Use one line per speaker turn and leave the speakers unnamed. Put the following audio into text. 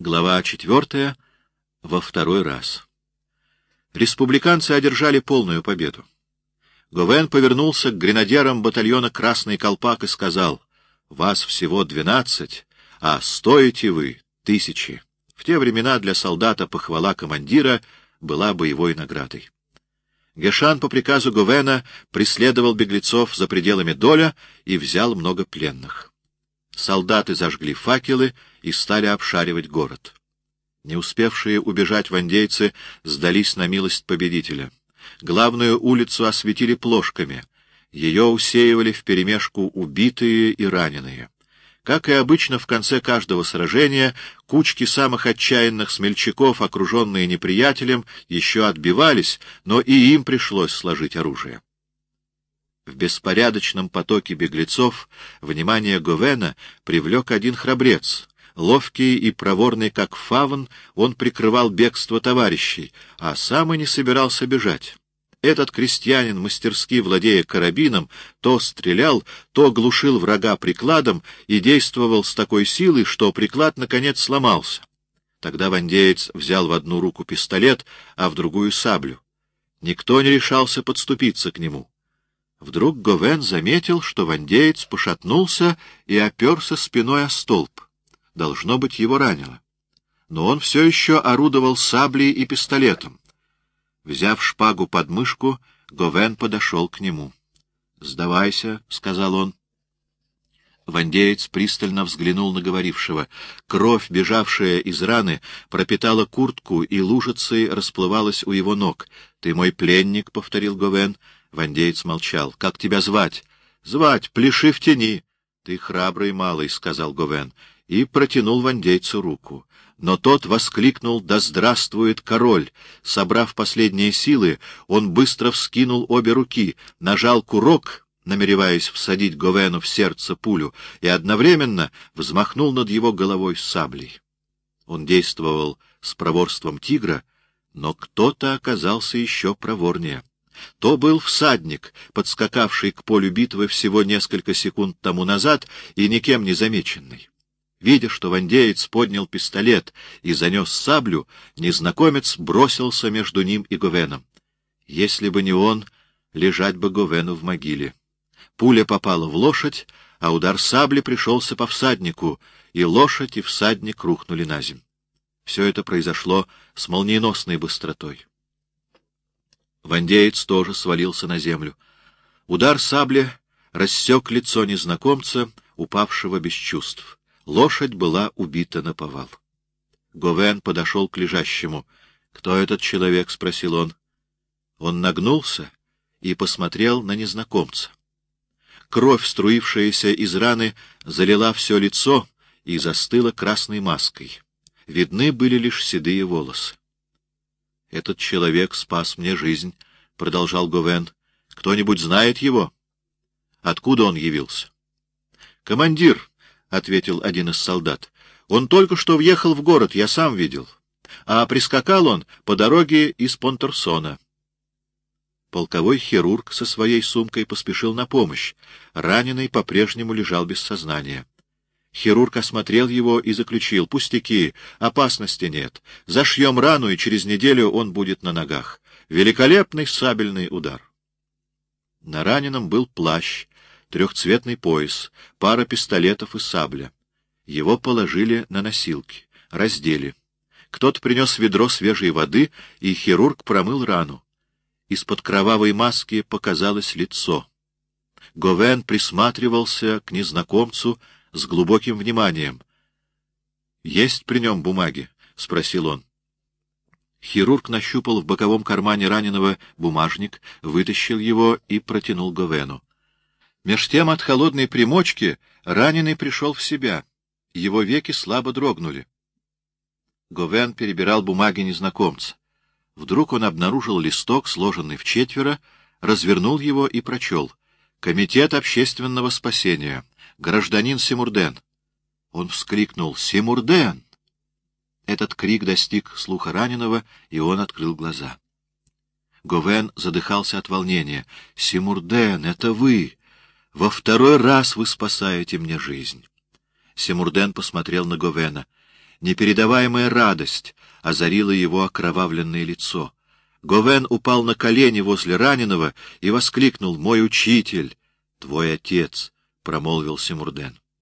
Глава четвертая. Во второй раз. Республиканцы одержали полную победу. Говен повернулся к гренадерам батальона «Красный колпак» и сказал, «Вас всего двенадцать, а стоите вы тысячи». В те времена для солдата похвала командира была боевой наградой. Гешан по приказу Говена преследовал беглецов за пределами Доля и взял много пленных солдаты зажгли факелы и стали обшаривать город. Не успевшие убежать вандейцы сдались на милость победителя. Главную улицу осветили плошками. Ее усеивали вперемешку убитые и раненые. Как и обычно в конце каждого сражения, кучки самых отчаянных смельчаков, окруженные неприятелем, еще отбивались, но и им пришлось сложить оружие. В беспорядочном потоке беглецов внимание Говена привлек один храбрец. Ловкий и проворный, как фавн, он прикрывал бегство товарищей, а сам и не собирался бежать. Этот крестьянин, мастерски владея карабином, то стрелял, то глушил врага прикладом и действовал с такой силой, что приклад, наконец, сломался. Тогда вандеец взял в одну руку пистолет, а в другую — саблю. Никто не решался подступиться к нему. Вдруг Говен заметил, что вандеец пошатнулся и оперся спиной о столб. Должно быть, его ранило. Но он все еще орудовал саблей и пистолетом. Взяв шпагу под мышку, Говен подошел к нему. — Сдавайся, — сказал он. Вандеец пристально взглянул на говорившего. Кровь, бежавшая из раны, пропитала куртку и лужицей расплывалась у его ног. — Ты мой пленник, — повторил Говен. Вандеец молчал. — Как тебя звать? — Звать, пляши в тени. — Ты храбрый малый, — сказал Говен, и протянул вандейцу руку. Но тот воскликнул «Да здравствует король!» Собрав последние силы, он быстро вскинул обе руки, нажал курок, намереваясь всадить Говену в сердце пулю, и одновременно взмахнул над его головой саблей. Он действовал с проворством тигра, но кто-то оказался еще проворнее. То был всадник, подскакавший к полю битвы всего несколько секунд тому назад и никем не замеченный. Видя, что вандеец поднял пистолет и занес саблю, незнакомец бросился между ним и Говеном. Если бы не он, лежать бы Говену в могиле. Пуля попала в лошадь, а удар сабли пришелся по всаднику, и лошадь и всадник рухнули на земь. Все это произошло с молниеносной быстротой. Вандеец тоже свалился на землю. Удар сабли рассек лицо незнакомца, упавшего без чувств. Лошадь была убита на повал. Говен подошел к лежащему. — Кто этот человек? — спросил он. Он нагнулся и посмотрел на незнакомца. Кровь, струившаяся из раны, залила все лицо и застыла красной маской. Видны были лишь седые волосы. — Этот человек спас мне жизнь, — продолжал Говен. — Кто-нибудь знает его? — Откуда он явился? — Командир, — ответил один из солдат. — Он только что въехал в город, я сам видел. А прискакал он по дороге из Понтерсона. Полковой хирург со своей сумкой поспешил на помощь. Раненый по-прежнему лежал без сознания. Хирург осмотрел его и заключил. Пустяки, опасности нет. Зашьем рану, и через неделю он будет на ногах. Великолепный сабельный удар. На раненом был плащ, трехцветный пояс, пара пистолетов и сабля. Его положили на носилки, раздели. Кто-то принес ведро свежей воды, и хирург промыл рану. Из-под кровавой маски показалось лицо. Говен присматривался к незнакомцу, с глубоким вниманием. — Есть при нем бумаги? — спросил он. Хирург нащупал в боковом кармане раненого бумажник, вытащил его и протянул Говену. Меж тем от холодной примочки раненый пришел в себя. Его веки слабо дрогнули. Говен перебирал бумаги незнакомца. Вдруг он обнаружил листок, сложенный в четверо, развернул его и прочел. «Комитет общественного спасения гражданин Симурден!» Он вскрикнул «Симурден!» Этот крик достиг слуха раненого, и он открыл глаза. Говен задыхался от волнения. «Симурден, это вы! Во второй раз вы спасаете мне жизнь!» Симурден посмотрел на Говена. Непередаваемая радость озарила его окровавленное лицо. Говен упал на колени возле раненого и воскликнул «Мой учитель! Твой отец!» — промолвил Симурден.